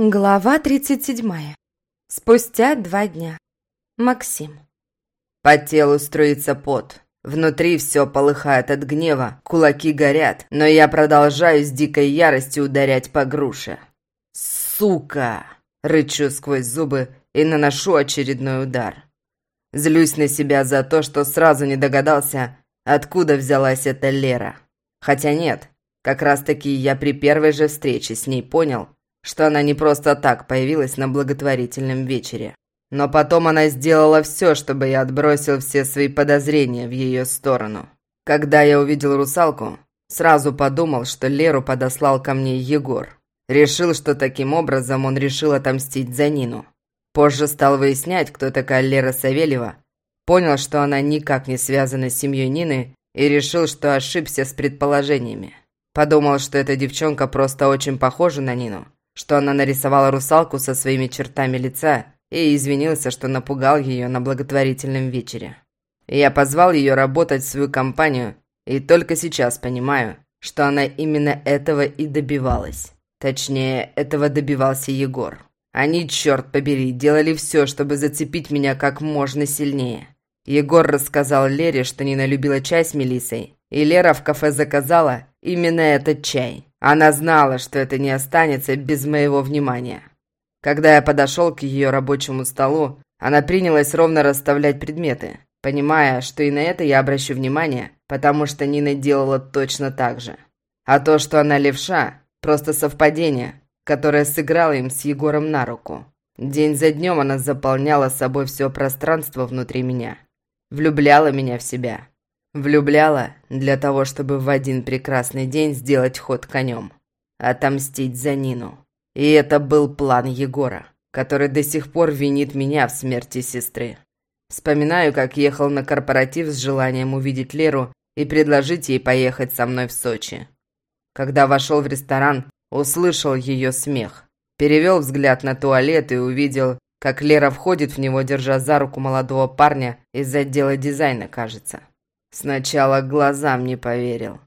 Глава 37. Спустя два дня. Максим. По телу струится пот. Внутри все полыхает от гнева, кулаки горят, но я продолжаю с дикой яростью ударять по груше. «Сука!» – рычу сквозь зубы и наношу очередной удар. Злюсь на себя за то, что сразу не догадался, откуда взялась эта Лера. Хотя нет, как раз таки я при первой же встрече с ней понял – что она не просто так появилась на благотворительном вечере. Но потом она сделала все, чтобы я отбросил все свои подозрения в ее сторону. Когда я увидел русалку, сразу подумал, что Леру подослал ко мне Егор. Решил, что таким образом он решил отомстить за Нину. Позже стал выяснять, кто такая Лера Савельева. Понял, что она никак не связана с семьей Нины и решил, что ошибся с предположениями. Подумал, что эта девчонка просто очень похожа на Нину что она нарисовала русалку со своими чертами лица и извинился, что напугал ее на благотворительном вечере. Я позвал ее работать в свою компанию, и только сейчас понимаю, что она именно этого и добивалась. Точнее, этого добивался Егор. Они, черт побери, делали все, чтобы зацепить меня как можно сильнее. Егор рассказал Лере, что Нина любила чай с Мелиссой, и Лера в кафе заказала именно этот чай. Она знала, что это не останется без моего внимания. Когда я подошел к ее рабочему столу, она принялась ровно расставлять предметы, понимая, что и на это я обращу внимание, потому что Нина делала точно так же. А то, что она левша, просто совпадение, которое сыграло им с Егором на руку. День за днем она заполняла собой все пространство внутри меня. Влюбляла меня в себя. Влюбляла для того, чтобы в один прекрасный день сделать ход конем. Отомстить за Нину. И это был план Егора, который до сих пор винит меня в смерти сестры. Вспоминаю, как ехал на корпоратив с желанием увидеть Леру и предложить ей поехать со мной в Сочи. Когда вошел в ресторан, услышал ее смех. Перевел взгляд на туалет и увидел, как Лера входит в него, держа за руку молодого парня из отдела дизайна, кажется. Сначала глазам не поверил.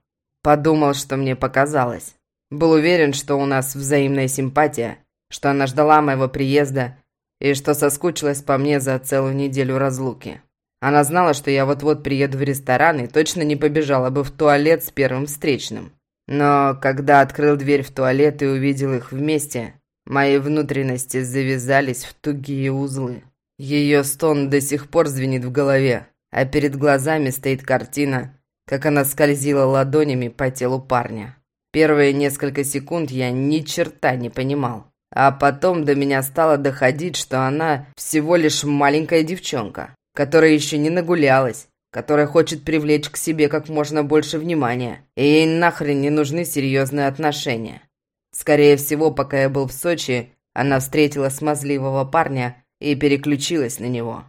Подумал, что мне показалось. Был уверен, что у нас взаимная симпатия, что она ждала моего приезда и что соскучилась по мне за целую неделю разлуки. Она знала, что я вот-вот приеду в ресторан и точно не побежала бы в туалет с первым встречным. Но когда открыл дверь в туалет и увидел их вместе, мои внутренности завязались в тугие узлы. Ее стон до сих пор звенит в голове, а перед глазами стоит картина, как она скользила ладонями по телу парня. Первые несколько секунд я ни черта не понимал. А потом до меня стало доходить, что она всего лишь маленькая девчонка, которая еще не нагулялась, которая хочет привлечь к себе как можно больше внимания, и ей нахрен не нужны серьезные отношения. Скорее всего, пока я был в Сочи, она встретила смазливого парня и переключилась на него.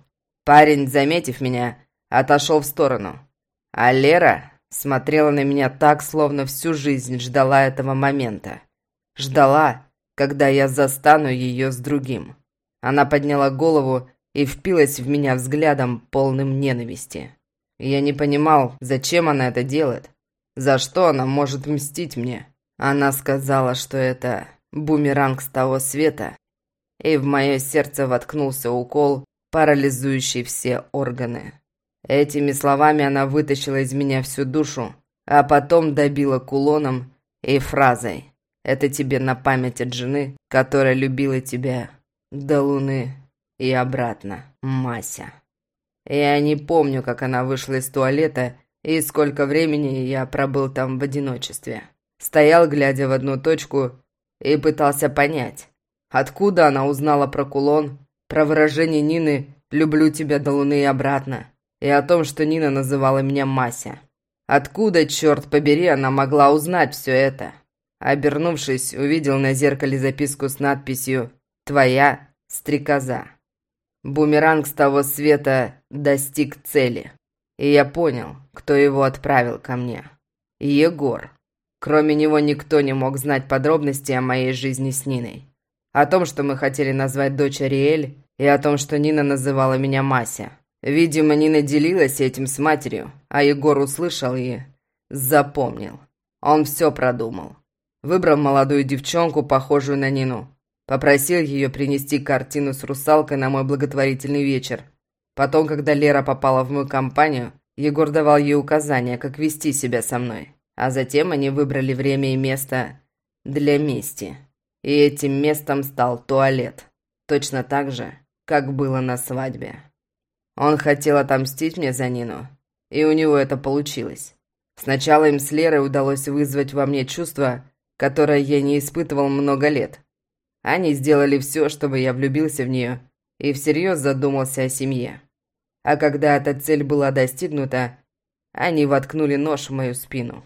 Парень, заметив меня, отошел в сторону. А Лера смотрела на меня так, словно всю жизнь ждала этого момента. Ждала, когда я застану ее с другим. Она подняла голову и впилась в меня взглядом, полным ненависти. Я не понимал, зачем она это делает, за что она может мстить мне. Она сказала, что это бумеранг с того света, и в мое сердце воткнулся укол, парализующий все органы. Этими словами она вытащила из меня всю душу, а потом добила кулоном и фразой «Это тебе на память от жены, которая любила тебя до луны и обратно, Мася». Я не помню, как она вышла из туалета и сколько времени я пробыл там в одиночестве. Стоял, глядя в одну точку, и пытался понять, откуда она узнала про кулон, про выражение Нины «люблю тебя до луны и обратно» и о том, что Нина называла меня Мася. Откуда, черт побери, она могла узнать все это? Обернувшись, увидел на зеркале записку с надписью «Твоя стрекоза». Бумеранг с того света достиг цели. И я понял, кто его отправил ко мне. Егор. Кроме него никто не мог знать подробности о моей жизни с Ниной. О том, что мы хотели назвать дочь Ариэль, и о том, что Нина называла меня Мася. Видимо, Нина делилась этим с матерью, а Егор услышал и запомнил. Он все продумал. Выбрал молодую девчонку, похожую на Нину. Попросил ее принести картину с русалкой на мой благотворительный вечер. Потом, когда Лера попала в мою компанию, Егор давал ей указания, как вести себя со мной. А затем они выбрали время и место для мести. И этим местом стал туалет. Точно так же, как было на свадьбе. Он хотел отомстить мне за Нину, и у него это получилось. Сначала им с Лерой удалось вызвать во мне чувство, которое я не испытывал много лет. Они сделали все, чтобы я влюбился в нее и всерьез задумался о семье. А когда эта цель была достигнута, они воткнули нож в мою спину.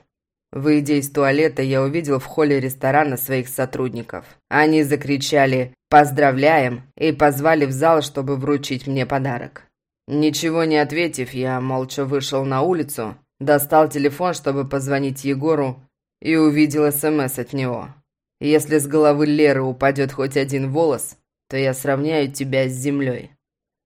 Выйдя из туалета, я увидел в холле ресторана своих сотрудников. Они закричали «Поздравляем!» и позвали в зал, чтобы вручить мне подарок. Ничего не ответив, я молча вышел на улицу, достал телефон, чтобы позвонить Егору, и увидел СМС от него. «Если с головы Леры упадет хоть один волос, то я сравняю тебя с землей».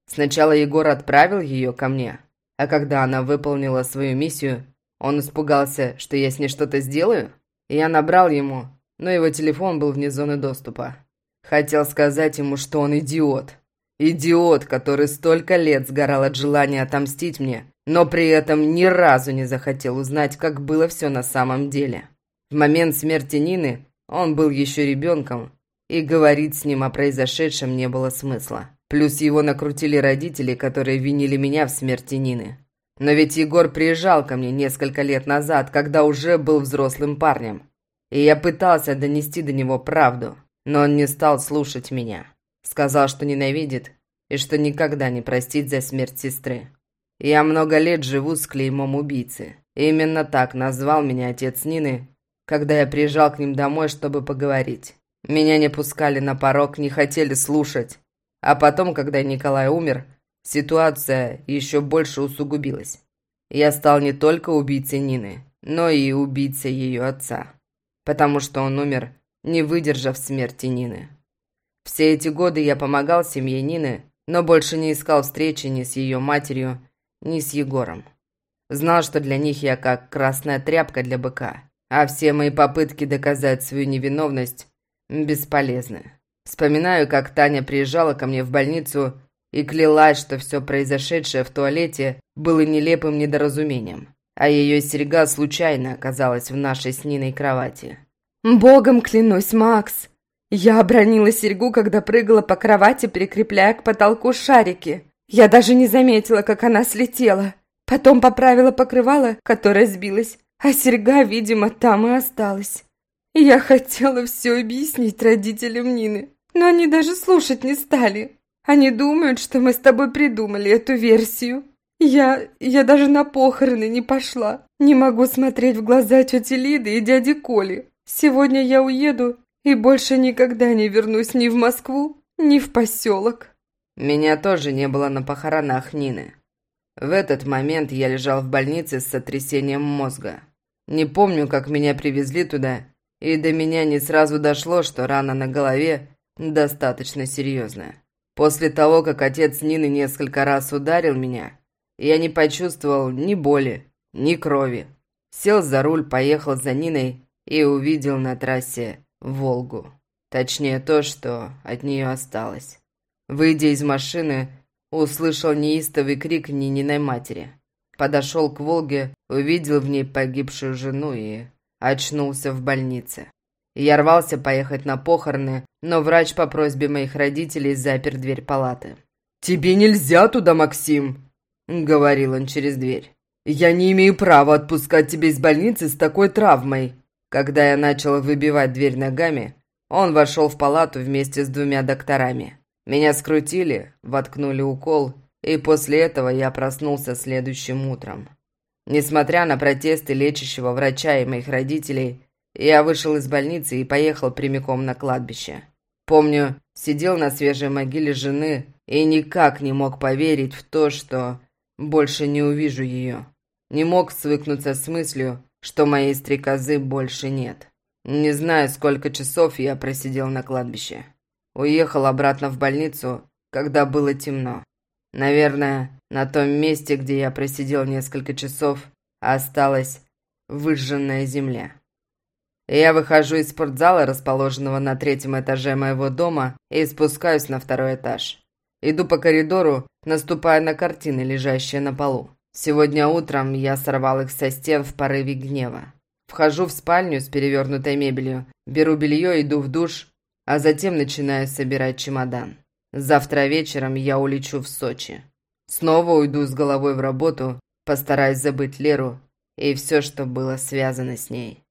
Сначала Егор отправил ее ко мне, а когда она выполнила свою миссию, он испугался, что я с ней что-то сделаю. Я набрал ему, но его телефон был вне зоны доступа. Хотел сказать ему, что он идиот, Идиот, который столько лет сгорал от желания отомстить мне, но при этом ни разу не захотел узнать, как было все на самом деле. В момент смерти Нины он был еще ребенком, и говорить с ним о произошедшем не было смысла. Плюс его накрутили родители, которые винили меня в смерти Нины. Но ведь Егор приезжал ко мне несколько лет назад, когда уже был взрослым парнем. И я пытался донести до него правду, но он не стал слушать меня. Сказал, что ненавидит и что никогда не простит за смерть сестры. Я много лет живу с клеймом убийцы. Именно так назвал меня отец Нины, когда я приезжал к ним домой, чтобы поговорить. Меня не пускали на порог, не хотели слушать. А потом, когда Николай умер, ситуация еще больше усугубилась. Я стал не только убийцей Нины, но и убийцей ее отца. Потому что он умер, не выдержав смерти Нины. Все эти годы я помогал семье Нины, но больше не искал встречи ни с ее матерью, ни с Егором. Знал, что для них я как красная тряпка для быка, а все мои попытки доказать свою невиновность бесполезны. Вспоминаю, как Таня приезжала ко мне в больницу и клялась, что все произошедшее в туалете было нелепым недоразумением, а ее серьга случайно оказалась в нашей с Ниной кровати. «Богом клянусь, Макс!» Я обронила серьгу, когда прыгала по кровати, прикрепляя к потолку шарики. Я даже не заметила, как она слетела. Потом поправила покрывало, которое сбилось, а серьга, видимо, там и осталась. Я хотела все объяснить родителям Нины, но они даже слушать не стали. Они думают, что мы с тобой придумали эту версию. Я... я даже на похороны не пошла. Не могу смотреть в глаза тети Лиды и дяди Коли. Сегодня я уеду и больше никогда не вернусь ни в Москву, ни в поселок. Меня тоже не было на похоронах Нины. В этот момент я лежал в больнице с сотрясением мозга. Не помню, как меня привезли туда, и до меня не сразу дошло, что рана на голове достаточно серьезная. После того, как отец Нины несколько раз ударил меня, я не почувствовал ни боли, ни крови. Сел за руль, поехал за Ниной и увидел на трассе Волгу. Точнее, то, что от нее осталось. Выйдя из машины, услышал неистовый крик Нининой матери. Подошел к Волге, увидел в ней погибшую жену и очнулся в больнице. Я рвался поехать на похороны, но врач по просьбе моих родителей запер дверь палаты. «Тебе нельзя туда, Максим!» — говорил он через дверь. «Я не имею права отпускать тебя из больницы с такой травмой!» Когда я начал выбивать дверь ногами, он вошел в палату вместе с двумя докторами. Меня скрутили, воткнули укол, и после этого я проснулся следующим утром. Несмотря на протесты лечащего врача и моих родителей, я вышел из больницы и поехал прямиком на кладбище. Помню, сидел на свежей могиле жены и никак не мог поверить в то, что больше не увижу ее. Не мог свыкнуться с мыслью, что моей стрекозы больше нет. Не знаю, сколько часов я просидел на кладбище. Уехал обратно в больницу, когда было темно. Наверное, на том месте, где я просидел несколько часов, осталась выжженная земля. Я выхожу из спортзала, расположенного на третьем этаже моего дома, и спускаюсь на второй этаж. Иду по коридору, наступая на картины, лежащие на полу. Сегодня утром я сорвал их со стен в порыве гнева. Вхожу в спальню с перевернутой мебелью, беру белье, иду в душ, а затем начинаю собирать чемодан. Завтра вечером я улечу в Сочи. Снова уйду с головой в работу, постараюсь забыть Леру и все, что было связано с ней.